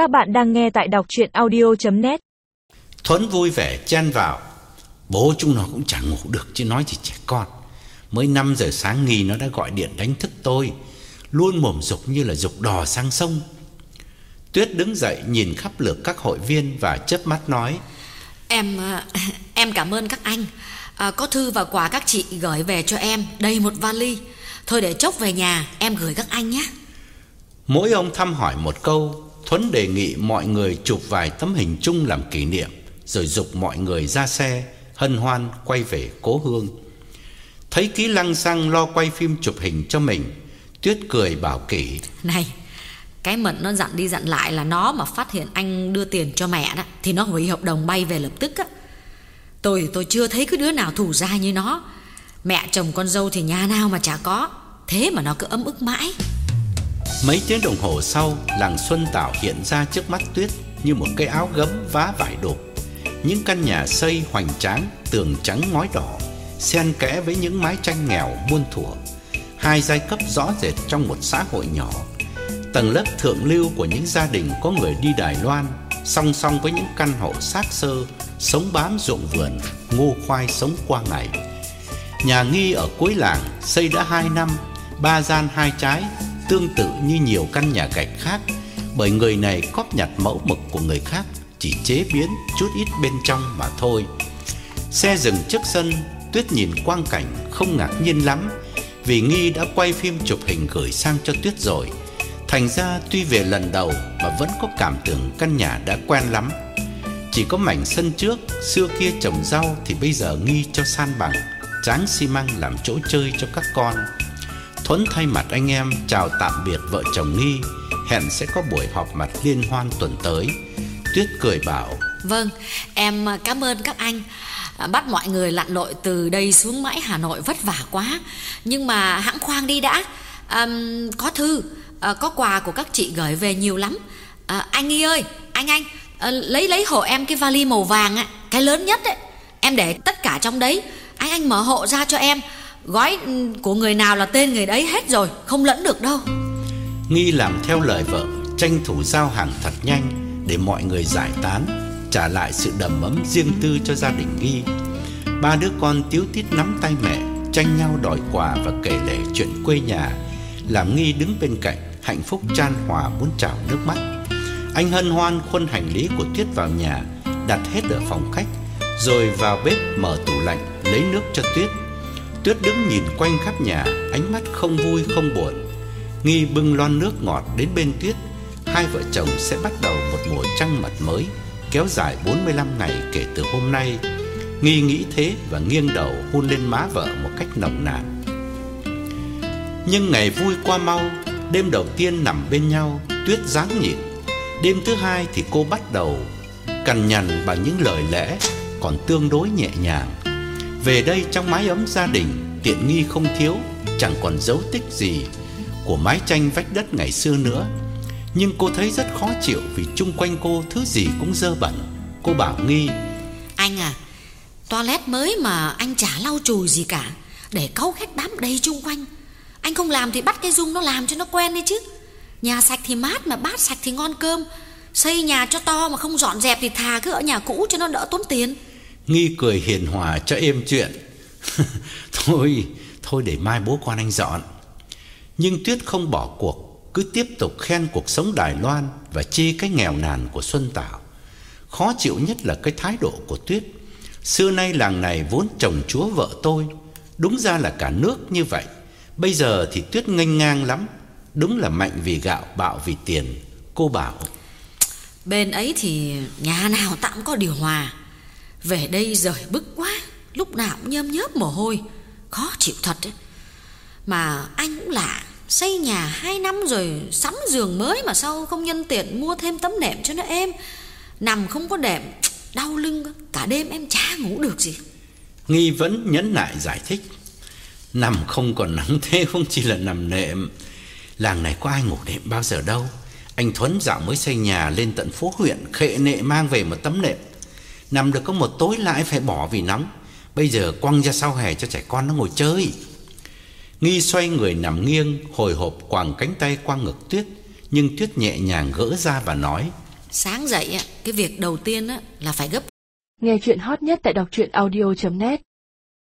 Các bạn đang nghe tại đọc chuyện audio.net Thuấn vui vẻ chen vào. Bố chúng nó cũng chẳng ngủ được chứ nói gì trẻ con. Mới 5 giờ sáng nghi nó đã gọi điện đánh thức tôi. Luôn mồm dục như là dục đò sang sông. Tuyết đứng dậy nhìn khắp lượt các hội viên và chớp mắt nói Em à, em cảm ơn các anh. À, Có thư và quà các chị gửi về cho em. Đây một vali. Thôi để chốc về nhà em gửi các anh nhé. Mỗi ông thăm hỏi một câu Thuấn đề nghị mọi người chụp vài tấm hình chung làm kỷ niệm, Rồi dục mọi người ra xe, Hân hoan quay về cố hương. Thấy ký lăng xăng lo quay phim chụp hình cho mình, Tuyết cười bảo kỷ, Này, Cái mận nó dặn đi dặn lại là nó mà phát hiện anh đưa tiền cho mẹ đó, Thì nó hủy hợp đồng bay về lập tức á. Tôi tôi chưa thấy cái đứa nào thủ ra như nó. Mẹ chồng con dâu thì nhà nào mà chả có, Thế mà nó cứ ấm ức mãi. Mấy tiếng đồng hồ sau, Làng Xuân Tảo hiện ra trước mắt Tuyết Như một cái áo gấm vá vải đục. Những căn nhà xây hoành tráng, Tường trắng ngói đỏ, Xen kẽ với những mái tranh nghèo muôn thuở. Hai giai cấp rõ rệt trong một xã hội nhỏ. Tầng lớp thượng lưu của những gia đình có người đi Đài Loan, Song song với những căn hộ xác sơ, Sống bám ruộng vườn, Ngô khoai sống qua ngày. Nhà nghi ở cuối làng Xây đã hai năm, Ba gian hai trái Tương tự như nhiều căn nhà gạch khác, Bởi người này cóp nhặt mẫu mực của người khác, Chỉ chế biến chút ít bên trong mà thôi. Xe dừng trước sân, Tuyết nhìn quang cảnh không ngạc nhiên lắm, Vì Nghi đã quay phim chụp hình gửi sang cho Tuyết rồi. Thành ra tuy về lần đầu Mà vẫn có cảm tưởng căn nhà đã quen lắm. Chỉ có mảnh sân trước, Xưa kia trồng rau Thì bây giờ Nghi cho san bằng, Tráng xi măng làm chỗ chơi cho các con. Thuấn thay mặt anh em chào tạm biệt vợ chồng Nghi. Hẹn sẽ có buổi họp mặt liên hoan tuần tới. Tuyết cười bảo Vâng em cảm ơn các anh. À, bắt mọi người lặn lội từ đây xuống mãi Hà Nội vất vả quá. Nhưng mà hãng khoang đi đã. À, Có thư à, Có quà của các chị gửi về nhiều lắm. À, Anh Nghi ơi Anh anh à, Lấy lấy hộ em cái vali màu vàng á Cái lớn nhất ấy. Em để tất cả trong đấy. Anh anh mở hộ ra cho em. Gói của người nào là tên người đấy hết rồi, Không lẫn được đâu. Nghi làm theo lời vợ, Tranh thủ giao hàng thật nhanh Để mọi người giải tán, Trả lại sự đầm ấm riêng tư cho gia đình Nghi. Ba đứa con tiếu tít nắm tay mẹ, Tranh nhau đòi quà và kể lể chuyện quê nhà, Làm Nghi đứng bên cạnh, Hạnh phúc chan hòa muốn trào nước mắt. Anh hân hoan khuân hành lý của Tuyết vào nhà, Đặt hết ở phòng khách, Rồi vào bếp mở tủ lạnh Lấy nước cho Tuyết Tuyết đứng nhìn quanh khắp nhà, Ánh mắt không vui, không buồn. Nghi bưng lon nước ngọt đến bên Tuyết, Hai vợ chồng sẽ bắt đầu một mùa trăng mật mới, Kéo dài 45 ngày kể từ hôm nay. Nghi nghĩ thế và nghiêng đầu hôn lên má vợ một cách nồng nàn. Nhưng ngày vui qua mau, Đêm đầu tiên nằm bên nhau, Tuyết dáng nhịn Đêm thứ hai thì cô bắt đầu Cằn nhằn bằng những lời lẽ Còn tương đối nhẹ nhàng. Về đây trong mái ấm gia đình, Tiện nghi không thiếu, Chẳng còn dấu tích gì Của mái tranh vách đất ngày xưa nữa. Nhưng cô thấy rất khó chịu Vì chung quanh cô thứ gì cũng dơ bẩn. Cô bảo nghi, Anh à Toilet mới mà anh chả lau chùi gì cả. Để cáu khách đám đầy chung quanh. Anh không làm thì bắt cái Dung nó làm cho nó quen đi chứ. Nhà sạch thì mát mà bát sạch thì ngon cơm. Xây nhà cho to mà không dọn dẹp thì thà cứ ở nhà cũ cho nó đỡ tốn tiền. Nghi cười hiền hòa cho êm chuyện. Thôi Thôi để mai bố con anh dọn. Nhưng Tuyết không bỏ cuộc, Cứ tiếp tục khen cuộc sống Đài Loan Và chê cái nghèo nàn của Xuân Tảo. Khó chịu nhất là cái thái độ của Tuyết. Xưa nay làng này vốn chồng chúa vợ tôi, Đúng ra là cả nước như vậy. Bây giờ thì Tuyết nghênh ngang lắm, Đúng là mạnh vì gạo, bạo vì tiền, Cô bảo. Bên ấy thì nhà nào tạm có điều hòa về đây rời bức quá, Lúc nào cũng nhơm nhớp mồ hôi. Khó chịu thật ấy. Mà anh cũng lạ, Xây nhà 2 năm rồi Sắm giường mới mà sao không nhân tiện Mua thêm tấm nệm cho nó êm. Nằm không có đệm, Đau lưng Cả đêm em chả ngủ được gì. Nghi vẫn nhấn lại giải thích. Nằm không còn nắng thế không chỉ là nằm nệm. Làng này có ai ngủ đệm bao giờ đâu. Anh Thuấn dạo mới xây nhà lên tận phố huyện, Khệ nệ mang về một tấm nệm. Nằm được có một tối lại phải bỏ vì nóng. Bây giờ quăng ra sau hè cho trẻ con nó ngồi chơi. Nghi xoay người nằm nghiêng Hồi hộp quàng cánh tay qua ngực Tuyết Nhưng Tuyết nhẹ nhàng gỡ ra và nói sáng dậy á, cái việc đầu tiên á, là phải gấp Nghe chuyện hot nhất tại đọc truyện audio.net